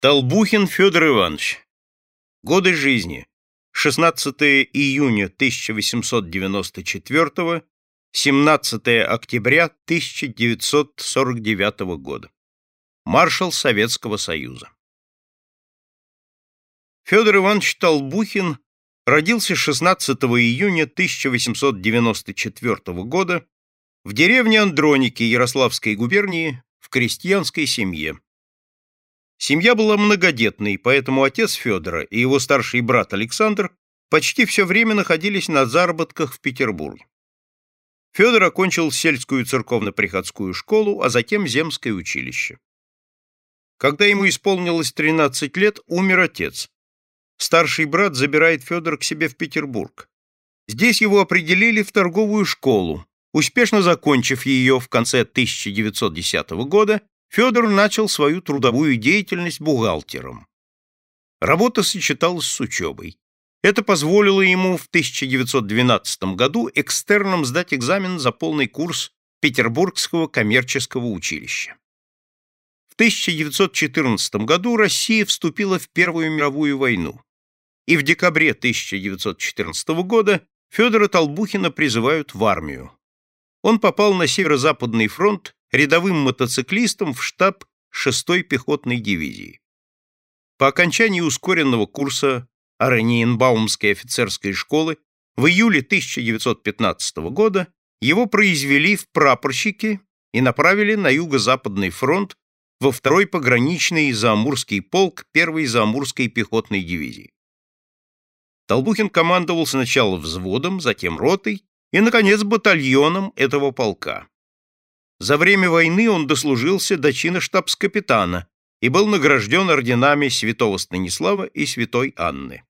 Толбухин Федор Иванович. Годы жизни. 16 июня 1894 17 октября 1949 года. Маршал Советского Союза. Федор Иванович Толбухин родился 16 июня 1894 года в деревне Андроники Ярославской губернии в крестьянской семье. Семья была многодетной, поэтому отец Федора и его старший брат Александр почти все время находились на заработках в Петербурге. Федор окончил сельскую церковно-приходскую школу, а затем земское училище. Когда ему исполнилось 13 лет, умер отец. Старший брат забирает Федора к себе в Петербург. Здесь его определили в торговую школу. Успешно закончив ее в конце 1910 года, Федор начал свою трудовую деятельность бухгалтером. Работа сочеталась с учебой. Это позволило ему в 1912 году экстерном сдать экзамен за полный курс Петербургского коммерческого училища. В 1914 году Россия вступила в Первую мировую войну, и в декабре 1914 года Федора Толбухина призывают в армию. Он попал на Северо-Западный фронт рядовым мотоциклистом в штаб 6-й пехотной дивизии. По окончании ускоренного курса Орениенбаумской офицерской школы в июле 1915 года его произвели в прапорщики и направили на Юго-Западный фронт во второй пограничный Заамурский полк первой Заамурской пехотной дивизии. Толбухин командовал сначала взводом, затем ротой и, наконец, батальоном этого полка. За время войны он дослужился до чина штабс-капитана и был награжден орденами святого Станислава и святой Анны.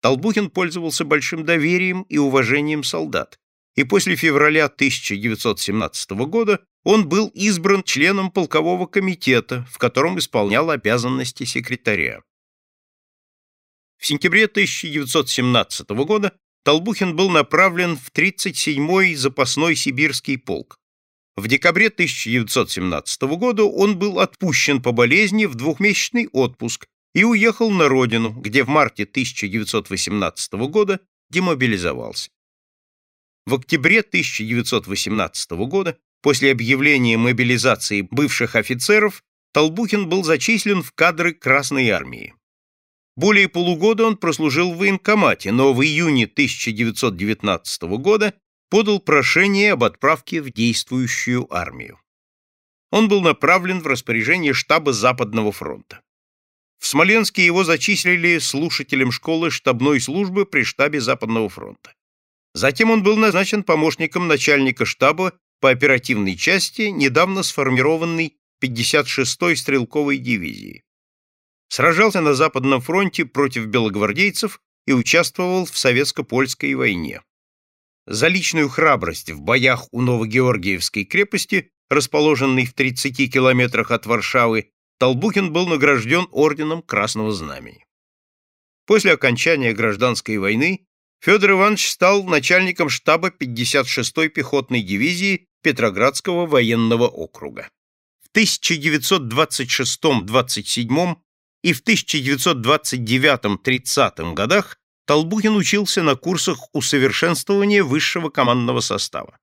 Толбухин пользовался большим доверием и уважением солдат, и после февраля 1917 года он был избран членом полкового комитета, в котором исполнял обязанности секретаря. В сентябре 1917 года Толбухин был направлен в 37-й запасной сибирский полк. В декабре 1917 года он был отпущен по болезни в двухмесячный отпуск и уехал на родину, где в марте 1918 года демобилизовался. В октябре 1918 года, после объявления мобилизации бывших офицеров, Толбухин был зачислен в кадры Красной армии. Более полугода он прослужил в военкомате, но в июне 1919 года подал прошение об отправке в действующую армию. Он был направлен в распоряжение штаба Западного фронта. В Смоленске его зачислили слушателем школы штабной службы при штабе Западного фронта. Затем он был назначен помощником начальника штаба по оперативной части недавно сформированной 56-й стрелковой дивизии. Сражался на Западном фронте против белогвардейцев и участвовал в советско-польской войне. За личную храбрость в боях у Новогеоргиевской крепости, расположенной в 30 километрах от Варшавы, Толбухин был награжден орденом Красного Знамени. После окончания гражданской войны Федор Иванович стал начальником штаба 56-й пехотной дивизии Петроградского военного округа. В 1926-27 и в 1929-30 годах Толбухин учился на курсах усовершенствования высшего командного состава.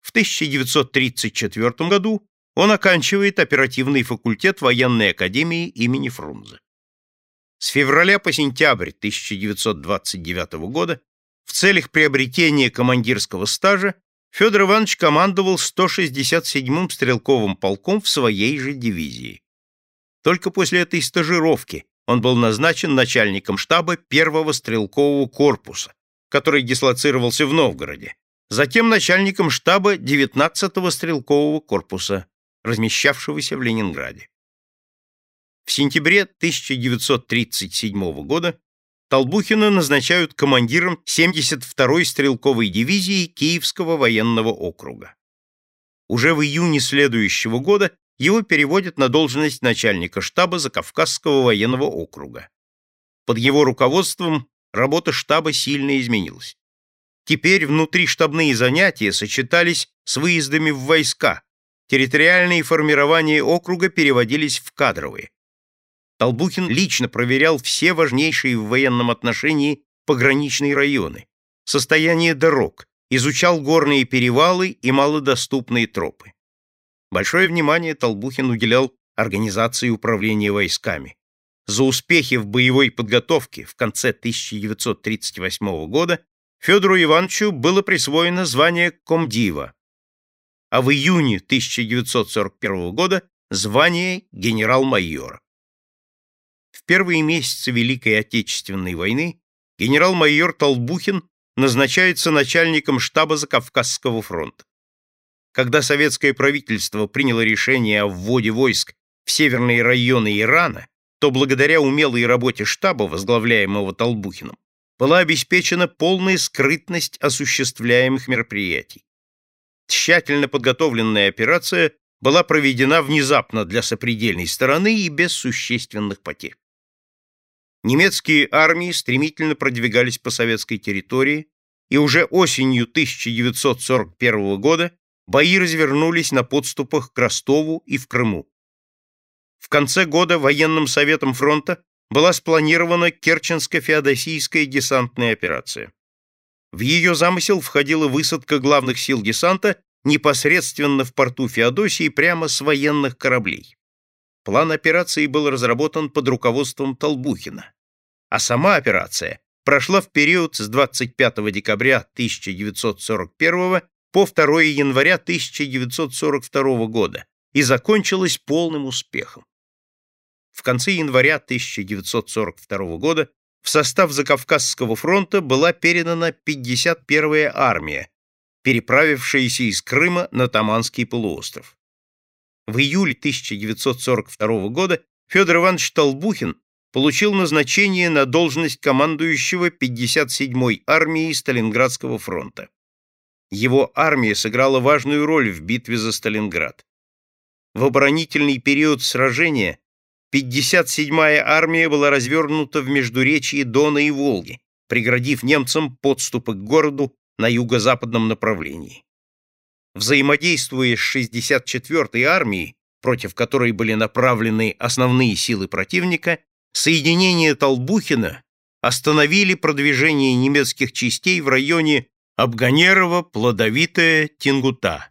В 1934 году он оканчивает оперативный факультет военной академии имени Фрунзе. С февраля по сентябрь 1929 года в целях приобретения командирского стажа Федор Иванович командовал 167-м стрелковым полком в своей же дивизии. Только после этой стажировки он был назначен начальником штаба первого стрелкового корпуса, который дислоцировался в Новгороде, затем начальником штаба 19-го стрелкового корпуса, размещавшегося в Ленинграде. В сентябре 1937 года Толбухина назначают командиром 72-й стрелковой дивизии Киевского военного округа. Уже в июне следующего года его переводят на должность начальника штаба Закавказского военного округа. Под его руководством работа штаба сильно изменилась. Теперь внутриштабные занятия сочетались с выездами в войска, территориальные формирования округа переводились в кадровые. Толбухин лично проверял все важнейшие в военном отношении пограничные районы, состояние дорог, изучал горные перевалы и малодоступные тропы. Большое внимание Толбухин уделял организации управления войсками. За успехи в боевой подготовке в конце 1938 года Федору Ивановичу было присвоено звание комдива, а в июне 1941 года звание генерал-майора. В первые месяцы Великой Отечественной войны генерал-майор Толбухин назначается начальником штаба Закавказского фронта. Когда советское правительство приняло решение о вводе войск в северные районы Ирана, то благодаря умелой работе штаба, возглавляемого Толбухиным, была обеспечена полная скрытность осуществляемых мероприятий. Тщательно подготовленная операция была проведена внезапно для сопредельной стороны и без существенных потерь. Немецкие армии стремительно продвигались по советской территории, и уже осенью 1941 года бои развернулись на подступах к Ростову и в Крыму. В конце года военным советом фронта была спланирована Керченско-Феодосийская десантная операция. В ее замысел входила высадка главных сил десанта непосредственно в порту Феодосии прямо с военных кораблей. План операции был разработан под руководством Толбухина, а сама операция прошла в период с 25 декабря 1941 по 2 января 1942 года и закончилась полным успехом. В конце января 1942 года в состав Закавказского фронта была передана 51-я армия, переправившаяся из Крыма на Таманский полуостров. В июле 1942 года Федор Иванович Толбухин получил назначение на должность командующего 57-й армией Сталинградского фронта. Его армия сыграла важную роль в битве за Сталинград. В оборонительный период сражения 57-я армия была развернута в междуречии Дона и Волги, преградив немцам подступы к городу на юго-западном направлении. Взаимодействуя с 64-й армией, против которой были направлены основные силы противника, соединения Толбухина остановили продвижение немецких частей в районе Абганерово, Плодовитое, Тингута.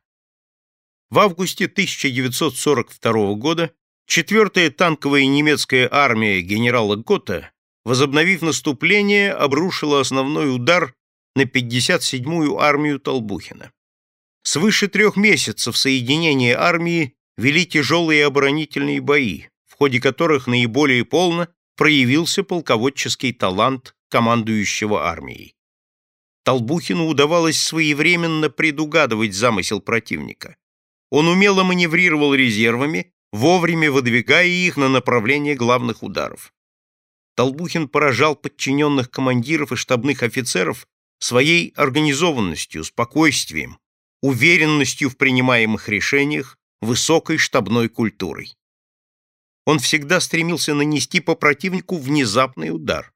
В августе 1942 года 4-я танковая немецкая армия генерала Готта, возобновив наступление, обрушила основной удар на 57-ю армию Толбухина. Свыше трех месяцев соединения армии вели тяжелые оборонительные бои, в ходе которых наиболее полно проявился полководческий талант командующего армией. Толбухину удавалось своевременно предугадывать замысел противника. Он умело маневрировал резервами, вовремя выдвигая их на направление главных ударов. Толбухин поражал подчиненных командиров и штабных офицеров своей организованностью, спокойствием, уверенностью в принимаемых решениях, высокой штабной культурой. Он всегда стремился нанести по противнику внезапный удар.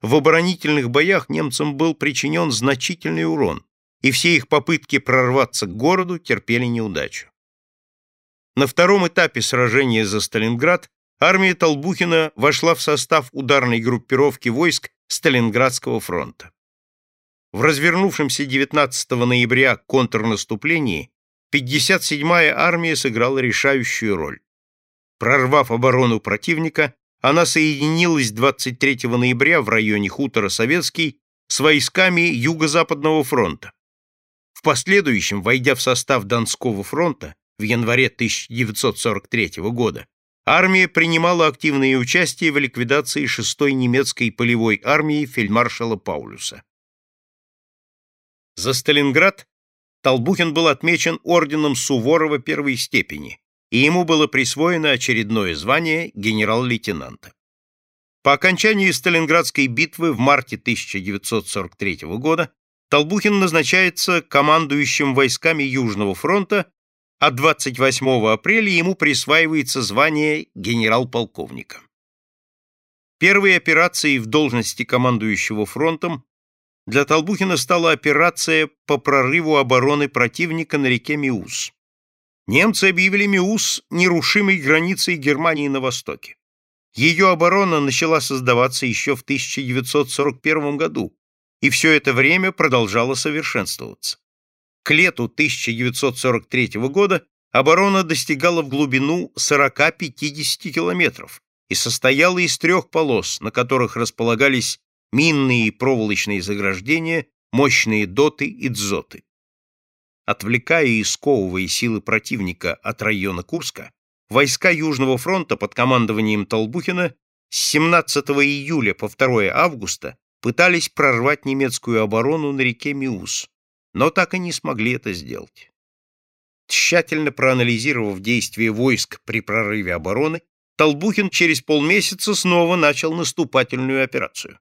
В оборонительных боях немцам был причинен значительный урон, и все их попытки прорваться к городу терпели неудачу. На втором этапе сражения за Сталинград армия Толбухина вошла в состав ударной группировки войск Сталинградского фронта. В развернувшемся 19 ноября контрнаступлении 57-я армия сыграла решающую роль. Прорвав оборону противника, она соединилась 23 ноября в районе хутора Советский с войсками Юго-Западного фронта. В последующем, войдя в состав Донского фронта в январе 1943 года, армия принимала активное участие в ликвидации 6-й немецкой полевой армии фельдмаршала Паулюса. За Сталинград Толбухин был отмечен орденом Суворова первой степени, и ему было присвоено очередное звание генерал-лейтенанта. По окончании Сталинградской битвы в марте 1943 года Толбухин назначается командующим войсками Южного фронта, а 28 апреля ему присваивается звание генерал-полковника. Первой операцией в должности командующего фронтом для Толбухина стала операция по прорыву обороны противника на реке Миус. Немцы объявили Миус нерушимой границей Германии на востоке. Ее оборона начала создаваться еще в 1941 году, и все это время продолжала совершенствоваться. К лету 1943 года оборона достигала в глубину 40-50 километров и состояла из трех полос, на которых располагались минные и проволочные заграждения, мощные доты и дзоты. Отвлекая и сковывая силы противника от района Курска, войска Южного фронта под командованием Толбухина с 17 июля по 2 августа пытались прорвать немецкую оборону на реке Миус, но так и не смогли это сделать. Тщательно проанализировав действия войск при прорыве обороны, Толбухин через полмесяца снова начал наступательную операцию.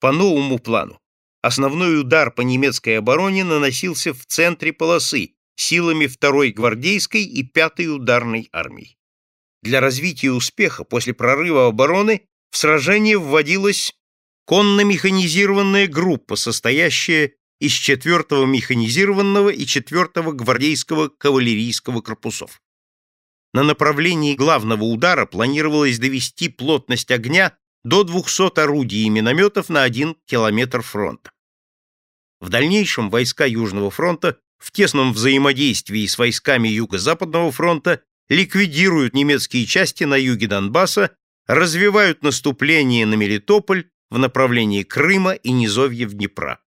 По новому плану основной удар по немецкой обороне наносился в центре полосы силами 2-й гвардейской и 5-й ударной армий. Для развития успеха после прорыва обороны в сражение вводилась конно-механизированная группа, состоящая из 4-го механизированного и 4-го гвардейского кавалерийского корпусов. На направлении главного удара планировалось довести плотность огня до 200 орудий и минометов на 1 километр фронта. В дальнейшем войска Южного фронта в тесном взаимодействии с войсками Юго-Западного фронта ликвидируют немецкие части на юге Донбасса, развивают наступление на Мелитополь в направлении Крыма и низовьев Днепра.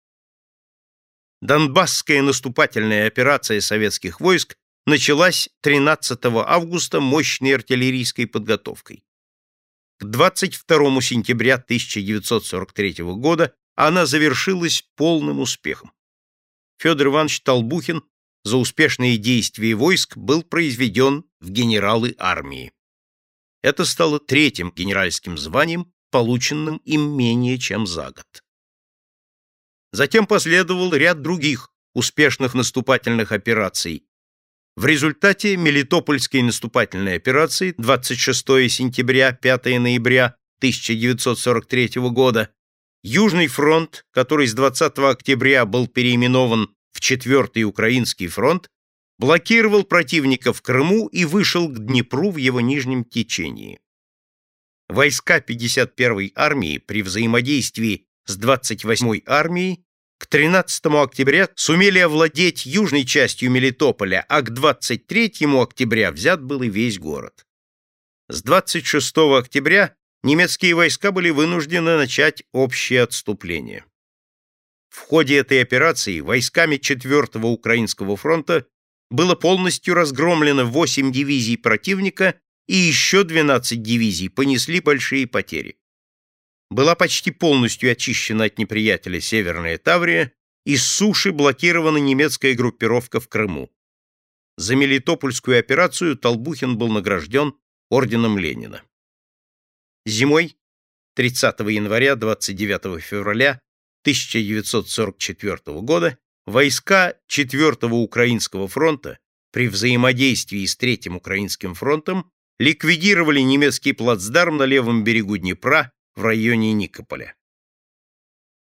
Донбасская наступательная операция советских войск началась 13 августа мощной артиллерийской подготовкой. К 22 сентября 1943 года она завершилась полным успехом. Федор Иванович Толбухин за успешные действия войск был произведен в генералы армии. Это стало третьим генеральским званием, полученным им менее чем за год. Затем последовал ряд других успешных наступательных операций, в результате Мелитопольской наступательной операции 26 сентября 5 ноября 1943 года Южный фронт, который с 20 октября был переименован в 4-й Украинский фронт, блокировал противника в Крыму и вышел к Днепру в его нижнем течении. Войска 51-й армии при взаимодействии с 28-й армией к 13 октября сумели овладеть южной частью Мелитополя, а к 23 октября взят был и весь город. С 26 октября немецкие войска были вынуждены начать общее отступление. В ходе этой операции войсками 4-го Украинского фронта было полностью разгромлено 8 дивизий противника и еще 12 дивизий понесли большие потери была почти полностью очищена от неприятеля Северная Таврия, и с суши блокирована немецкая группировка в Крыму. За Мелитопольскую операцию Толбухин был награжден орденом Ленина. Зимой 30 января 29 февраля 1944 года войска 4-го Украинского фронта при взаимодействии с Третьим Украинским фронтом ликвидировали немецкий плацдарм на левом берегу Днепра в районе Никополя.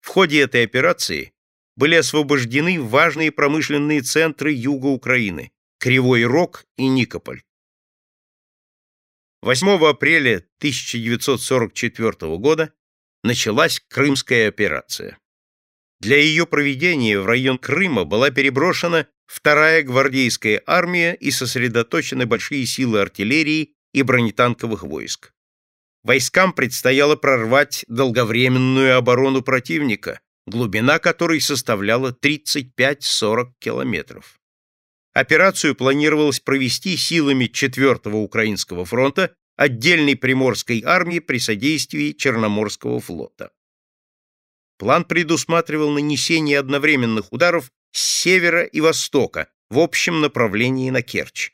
В ходе этой операции были освобождены важные промышленные центры юга Украины – Кривой Рог и Никополь. 8 апреля 1944 года началась Крымская операция. Для ее проведения в район Крыма была переброшена вторая гвардейская армия и сосредоточены большие силы артиллерии и бронетанковых войск. Войскам предстояло прорвать долговременную оборону противника, глубина которой составляла 35-40 километров. Операцию планировалось провести силами 4-го Украинского фронта отдельной Приморской армии при содействии Черноморского флота. План предусматривал нанесение одновременных ударов с севера и востока в общем направлении на Керчь.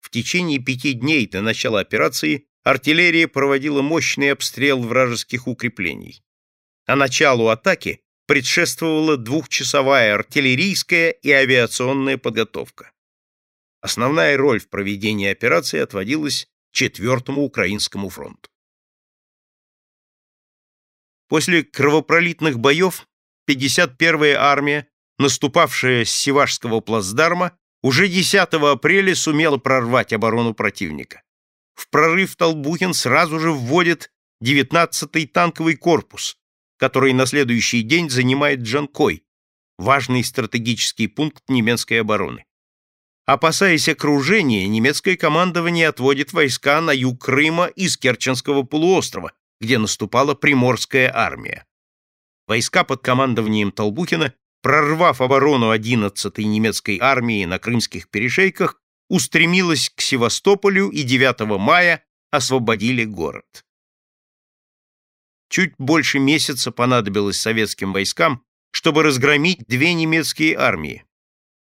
В течение пяти дней до начала операции артиллерия проводила мощный обстрел вражеских укреплений. А началу атаки предшествовала двухчасовая артиллерийская и авиационная подготовка. Основная роль в проведении операции отводилась Четвертому Украинскому фронту. После кровопролитных боев 51-я армия, наступавшая с Севашского плацдарма, уже 10 апреля сумела прорвать оборону противника. В прорыв Толбухин сразу же вводит 19-й танковый корпус, который на следующий день занимает Джанкой, важный стратегический пункт немецкой обороны. Опасаясь окружения, немецкое командование отводит войска на юг Крыма из Керченского полуострова, где наступала Приморская армия. Войска под командованием Толбухина, прорвав оборону 11-й немецкой армии на крымских перешейках, устремилась к Севастополю и 9 мая освободили город. Чуть больше месяца понадобилось советским войскам, чтобы разгромить две немецкие армии,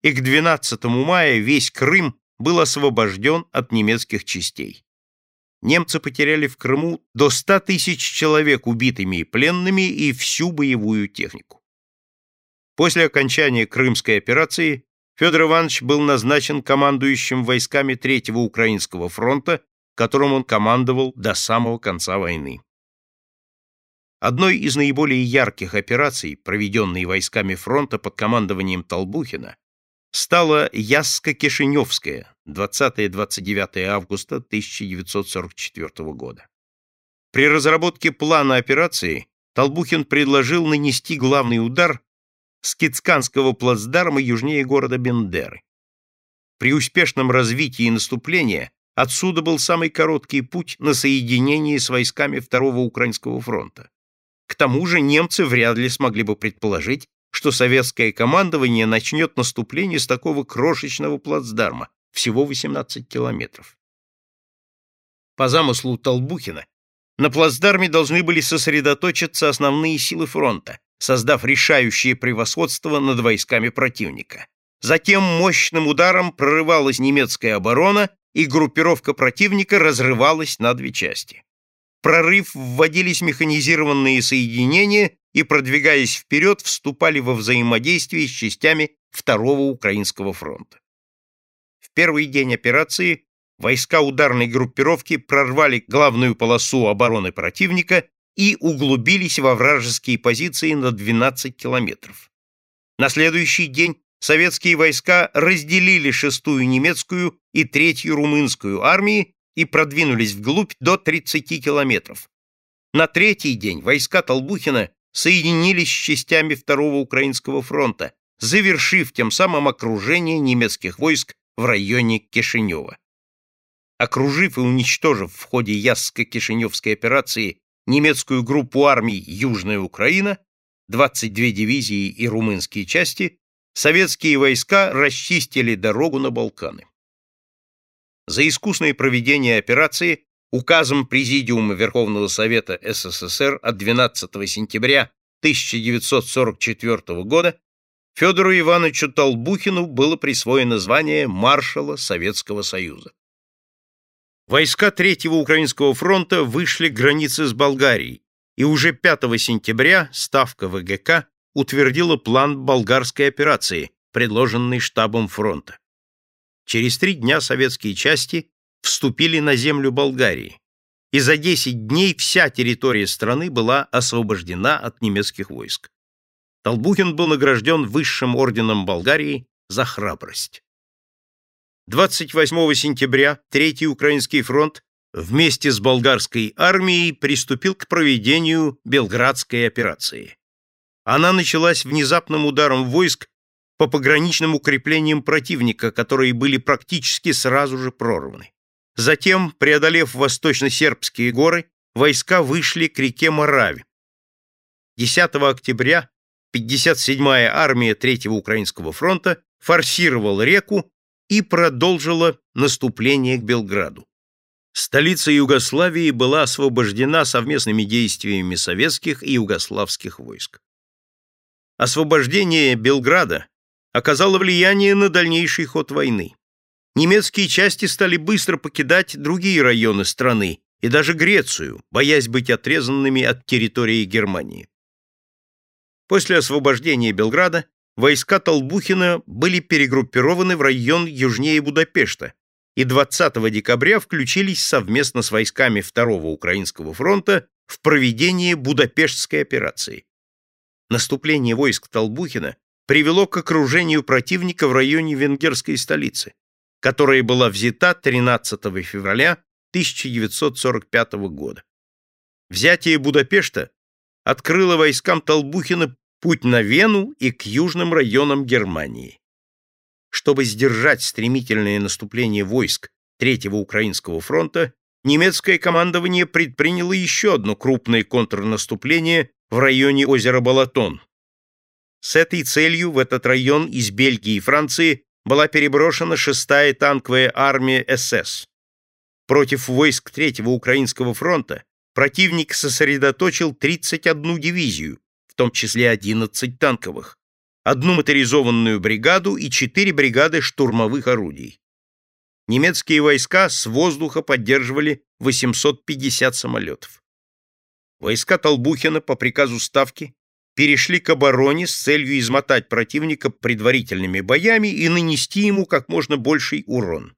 и к 12 мая весь Крым был освобожден от немецких частей. Немцы потеряли в Крыму до 100 тысяч человек убитыми и пленными и всю боевую технику. После окончания Крымской операции Федор Иванович был назначен командующим войсками Третьего Украинского фронта, которым он командовал до самого конца войны. Одной из наиболее ярких операций, проведенной войсками фронта под командованием Толбухина, стала Ясско-Кишиневская 20-29 августа 1944 года. При разработке плана операции Толбухин предложил нанести главный удар с Кицканского плацдарма южнее города Бендеры. При успешном развитии наступления отсюда был самый короткий путь на соединение с войсками Второго Украинского фронта. К тому же немцы вряд ли смогли бы предположить, что советское командование начнет наступление с такого крошечного плацдарма, всего 18 километров. По замыслу Толбухина, на плацдарме должны были сосредоточиться основные силы фронта, создав решающее превосходство над войсками противника. Затем мощным ударом прорывалась немецкая оборона, и группировка противника разрывалась на две части. В прорыв вводились механизированные соединения и, продвигаясь вперед, вступали во взаимодействие с частями Второго Украинского фронта. В первый день операции войска ударной группировки прорвали главную полосу обороны противника и углубились во вражеские позиции на 12 километров. На следующий день советские войска разделили шестую немецкую и третью румынскую армии и продвинулись вглубь до 30 километров. На третий день войска Толбухина соединились с частями Второго Украинского фронта, завершив тем самым окружение немецких войск в районе Кишинева. Окружив и уничтожив в ходе Ясско-Кишиневской операции немецкую группу армий Южная Украина, 22 дивизии и румынские части, советские войска расчистили дорогу на Балканы. За искусное проведение операции указом Президиума Верховного Совета СССР от 12 сентября 1944 года Федору Ивановичу Толбухину было присвоено звание маршала Советского Союза. Войска Третьего Украинского фронта вышли к границе с Болгарией, и уже 5 сентября Ставка ВГК утвердила план болгарской операции, предложенный штабом фронта. Через три дня советские части вступили на землю Болгарии, и за 10 дней вся территория страны была освобождена от немецких войск. Толбухин был награжден высшим орденом Болгарии за храбрость. 28 сентября Третий Украинский фронт вместе с болгарской армией приступил к проведению Белградской операции. Она началась внезапным ударом войск по пограничным укреплениям противника, которые были практически сразу же прорваны. Затем, преодолев восточно-сербские горы, войска вышли к реке Мораве. 10 октября 57-я армия Третьего Украинского фронта форсировала реку и продолжила наступление к Белграду. Столица Югославии была освобождена совместными действиями советских и югославских войск. Освобождение Белграда оказало влияние на дальнейший ход войны немецкие части стали быстро покидать другие районы страны и даже Грецию, боясь быть отрезанными от территории Германии. После освобождения Белграда войска Толбухина были перегруппированы в район южнее Будапешта и 20 декабря включились совместно с войсками Второго Украинского фронта в проведение Будапештской операции. Наступление войск Толбухина привело к окружению противника в районе венгерской столицы которая была взята 13 февраля 1945 года. Взятие Будапешта открыло войскам Толбухина путь на Вену и к южным районам Германии. Чтобы сдержать стремительное наступление войск Третьего Украинского фронта, немецкое командование предприняло еще одно крупное контрнаступление в районе озера Балатон. С этой целью в этот район из Бельгии и Франции была переброшена шестая танковая армия СС. Против войск Третьего Украинского фронта противник сосредоточил 31 дивизию, в том числе 11 танковых, одну моторизованную бригаду и четыре бригады штурмовых орудий. Немецкие войска с воздуха поддерживали 850 самолетов. Войска Толбухина по приказу Ставки перешли к обороне с целью измотать противника предварительными боями и нанести ему как можно больший урон.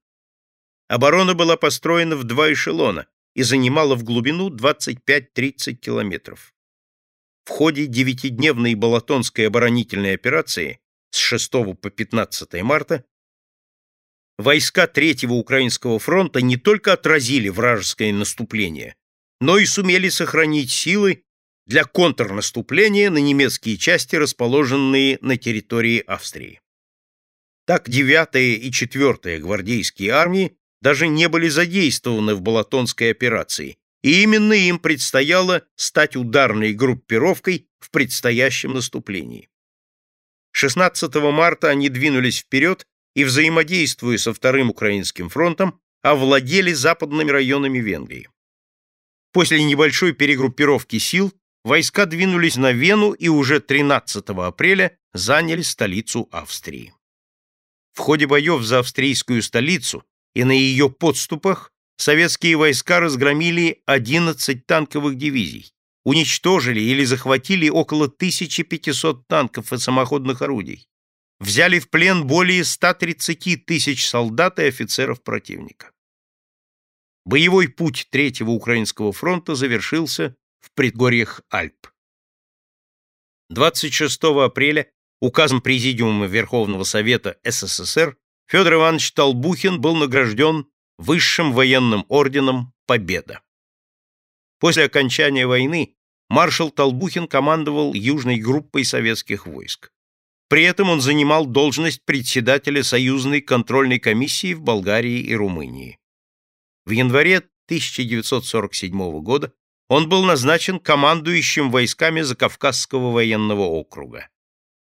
Оборона была построена в два эшелона и занимала в глубину 25-30 километров. В ходе девятидневной Балатонской оборонительной операции с 6 по 15 марта войска Третьего Украинского фронта не только отразили вражеское наступление, но и сумели сохранить силы для контрнаступления на немецкие части, расположенные на территории Австрии. Так 9-я и 4-я гвардейские армии даже не были задействованы в Балатонской операции, и именно им предстояло стать ударной группировкой в предстоящем наступлении. 16 марта они двинулись вперед и, взаимодействуя со Вторым Украинским фронтом, овладели западными районами Венгрии. После небольшой перегруппировки сил войска двинулись на Вену и уже 13 апреля заняли столицу Австрии. В ходе боев за австрийскую столицу и на ее подступах советские войска разгромили 11 танковых дивизий, уничтожили или захватили около 1500 танков и самоходных орудий, взяли в плен более 130 тысяч солдат и офицеров противника. Боевой путь Третьего Украинского фронта завершился в предгорьях Альп. 26 апреля указом Президиума Верховного Совета СССР Федор Иванович Толбухин был награжден высшим военным орденом Победа. После окончания войны маршал Толбухин командовал южной группой советских войск. При этом он занимал должность председателя союзной контрольной комиссии в Болгарии и Румынии. В январе 1947 года он был назначен командующим войсками Закавказского военного округа.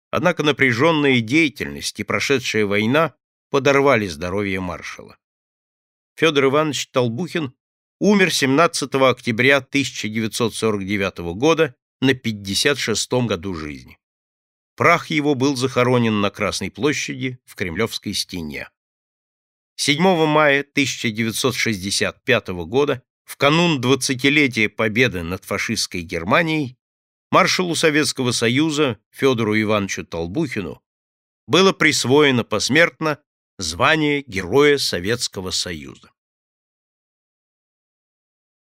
Однако напряженная деятельность и прошедшая война подорвали здоровье маршала. Федор Иванович Толбухин умер 17 октября 1949 года на 56 году жизни. Прах его был захоронен на Красной площади в Кремлевской стене. 7 мая 1965 года, в канун 20-летия победы над фашистской Германией, маршалу Советского Союза Федору Ивановичу Толбухину было присвоено посмертно звание Героя Советского Союза.